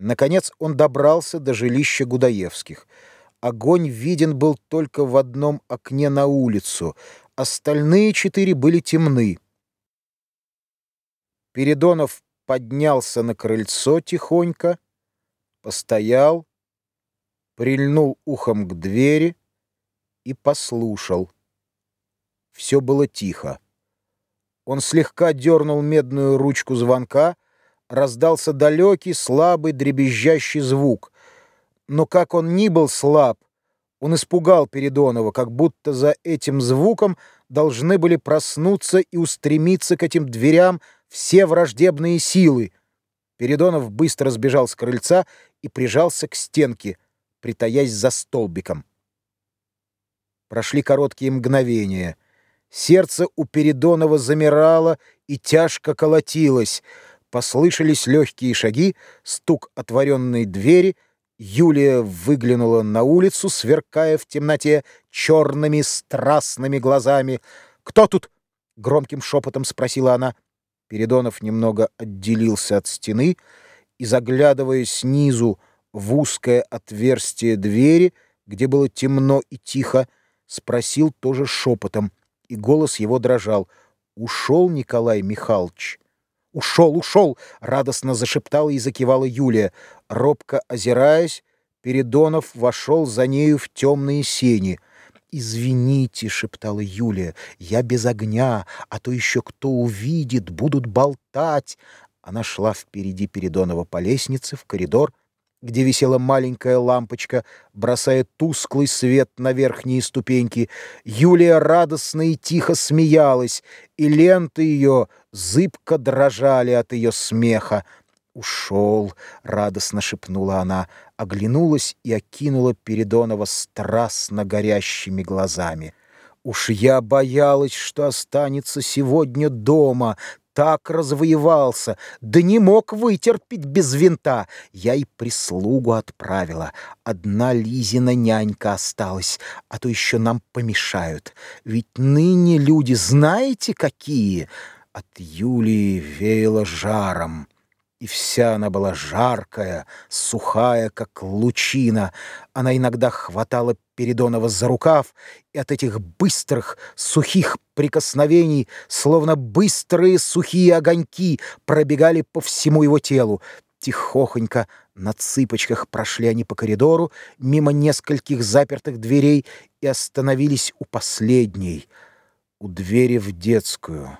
Наконец он добрался до жилища Гудаевских. Огонь виден был только в одном окне на улицу, остальные четыре были темны. Передонов поднялся на крыльцо тихонько, постоял, прильнул ухом к двери и послушал. Все было тихо. Он слегка дернул медную ручку звонка, раздался далекий, слабый, дребезжащий звук. Но как он ни был слаб, он испугал Передонова, как будто за этим звуком должны были проснуться и устремиться к этим дверям все враждебные силы. Передонов быстро сбежал с крыльца и прижался к стенке, притаясь за столбиком. Прошли короткие мгновения. Сердце у Передонова замирало и тяжко колотилось — Послышались легкие шаги, стук отворенной двери. Юлия выглянула на улицу, сверкая в темноте черными страстными глазами. «Кто тут?» — громким шепотом спросила она. Передонов немного отделился от стены и, заглядывая снизу в узкое отверстие двери, где было темно и тихо, спросил тоже шепотом, и голос его дрожал. «Ушел Николай Михайлович?» «Ушел, ушел!» — радостно зашептала и закивала Юлия. Робко озираясь, Передонов вошел за нею в темные сени. «Извините», — шептала Юлия, — «я без огня, а то еще кто увидит, будут болтать». Она шла впереди Передонова по лестнице в коридор, где висела маленькая лампочка, бросая тусклый свет на верхние ступеньки. Юлия радостно и тихо смеялась, и ленты ее зыбко дрожали от ее смеха. «Ушел!» — радостно шепнула она, оглянулась и окинула Передонова страстно горящими глазами. «Уж я боялась, что останется сегодня дома, так развоевался, да не мог вытерпеть без винта. Я и прислугу отправила. Одна Лизина нянька осталась, а то еще нам помешают. Ведь ныне люди знаете какие? От Юлии веяло жаром и вся она была жаркая, сухая, как лучина. Она иногда хватала Передонова за рукав, и от этих быстрых, сухих прикосновений, словно быстрые сухие огоньки, пробегали по всему его телу. Тихохонько на цыпочках прошли они по коридору, мимо нескольких запертых дверей, и остановились у последней, у двери в детскую.